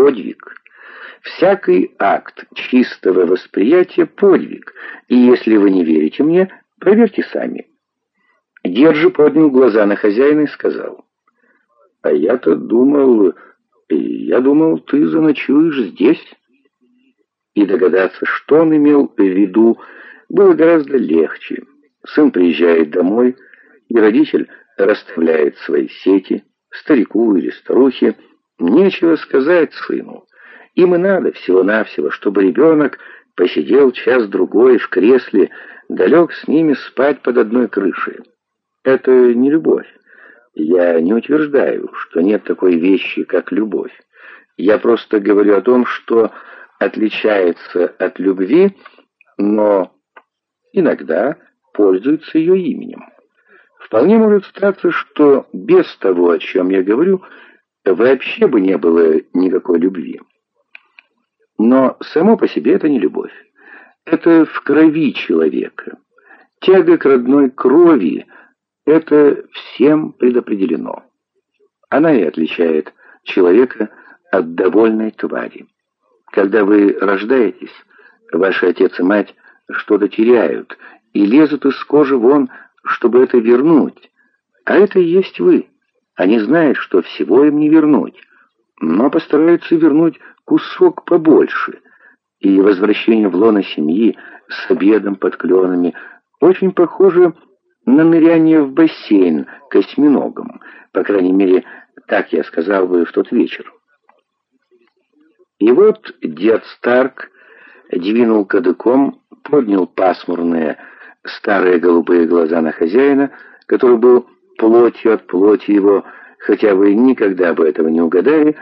подвиг. Всякий акт чистого восприятия — подвиг, и если вы не верите мне, проверьте сами. Держи поднял глаза на хозяина и сказал, «А я-то думал, я думал, ты заночуешь здесь». И догадаться, что он имел в виду, было гораздо легче. Сын приезжает домой, и родитель расставляет свои сети, старику или старухе, нечего сказать сыну. Им и надо всего-навсего, чтобы ребенок посидел час-другой в кресле, далек с ними спать под одной крышей. Это не любовь. Я не утверждаю, что нет такой вещи, как любовь. Я просто говорю о том, что отличается от любви, но иногда пользуется ее именем. Вполне может статься, что без того, о чем я говорю, вообще бы не было никакой любви. Но само по себе это не любовь. Это в крови человека. Тяга к родной крови — это всем предопределено. Она и отличает человека от довольной твари. Когда вы рождаетесь, ваши отец и мать что-то теряют и лезут из кожи вон, чтобы это вернуть. А это и есть вы. Они знают, что всего им не вернуть, но постараются вернуть кусок побольше. И возвращение в лоно семьи с обедом под кленами очень похоже на ныряние в бассейн к осьминогам. По крайней мере, так я сказал бы в тот вечер. И вот дед Старк двинул кадыком, поднял пасмурные старые голубые глаза на хозяина, который был плотью от плоти его, хотя вы никогда бы этого не угадали,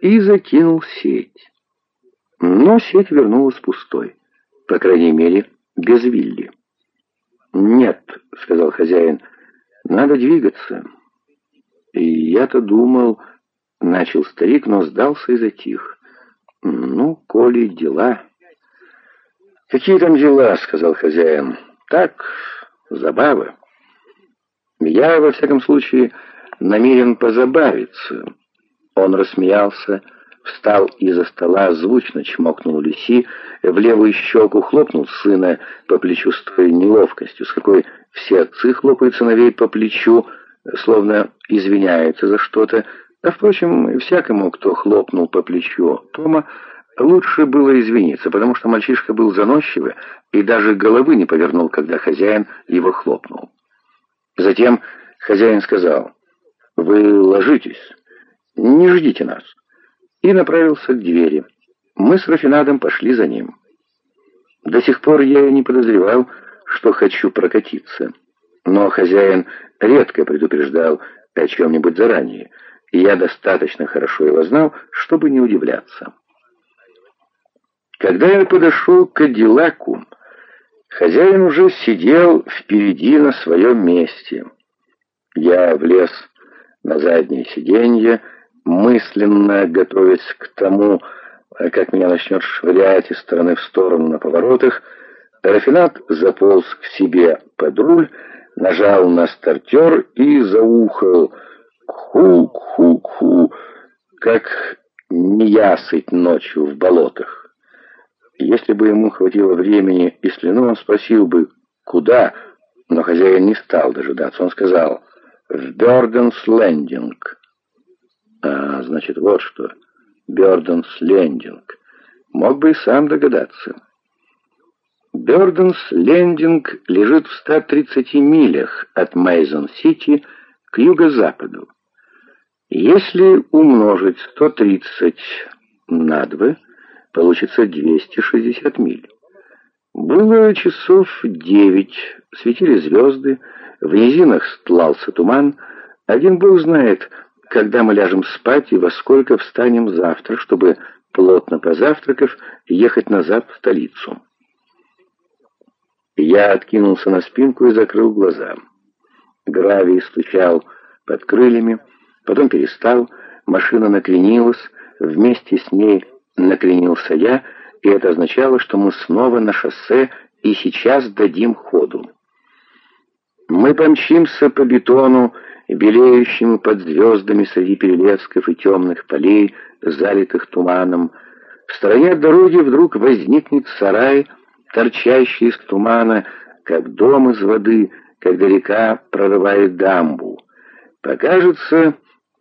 и закинул сеть. Но сеть вернулась пустой, по крайней мере, без Вилли. «Нет», — сказал хозяин, — «надо двигаться». И я-то думал, начал старик, но сдался и затих. «Ну, коли дела...» «Какие там дела?» — сказал хозяин. «Так, забава. Я, во всяком случае, намерен позабавиться». Он рассмеялся, встал из-за стола, звучно чмокнул Люси, в левую щеку хлопнул сына по плечу с той неловкостью, с какой все отцы хлопают сыновей по плечу, словно извиняются за что-то, а, впрочем, всякому, кто хлопнул по плечу Тома, лучше было извиниться, потому что мальчишка был заносчивый и даже головы не повернул, когда хозяин его хлопнул. Затем хозяин сказал, «Вы ложитесь, не ждите нас», и направился к двери. Мы с Рафинадом пошли за ним. До сих пор я не подозревал, что хочу прокатиться, но хозяин редко предупреждал о чем-нибудь заранее, и я достаточно хорошо его знал, чтобы не удивляться. Когда я подошел к Кадиллаку, хозяин уже сидел впереди на своем месте. Я влез на заднее сиденье, мысленно готовясь к тому, как меня начнет швырять из стороны в сторону на поворотах, Рафинат заполз к себе под руль, нажал на стартер и заухал — Ху-ху-ху, как неясыть ночью в болотах. Если бы ему хватило времени и слюну, он спросил бы, куда, но хозяин не стал дожидаться. Он сказал, в Бёрденс Лендинг. А, значит, вот что, Бёрденс Лендинг. Мог бы и сам догадаться. Бёрденс Лендинг лежит в 130 милях от Мейзон-Сити к юго-западу. Если умножить 130 на 2, получится 260 миль. Было часов девять, светили звезды, в низинах стлался туман. Один бог знает, когда мы ляжем спать и во сколько встанем завтра, чтобы, плотно позавтракав, ехать назад в столицу. Я откинулся на спинку и закрыл глаза. Гравий стучал под крыльями, Потом перестал, машина накренилась, вместе с ней накренился я, и это означало, что мы снова на шоссе и сейчас дадим ходу. Мы помчимся по бетону, белеющему под звездами среди перелесков и темных полей, залитых туманом. В стороне дороги вдруг возникнет сарай, торчащий из тумана, как дом из воды, когда река прорывает дамбу. Покажется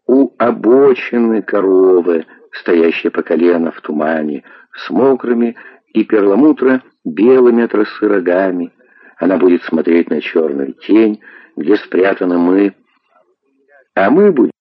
у обочины коровы, стоящая по колено в тумане, с мокрыми и перламутро белыми от росы рогами. Она будет смотреть на черную тень, где спрятаны мы, а мы будем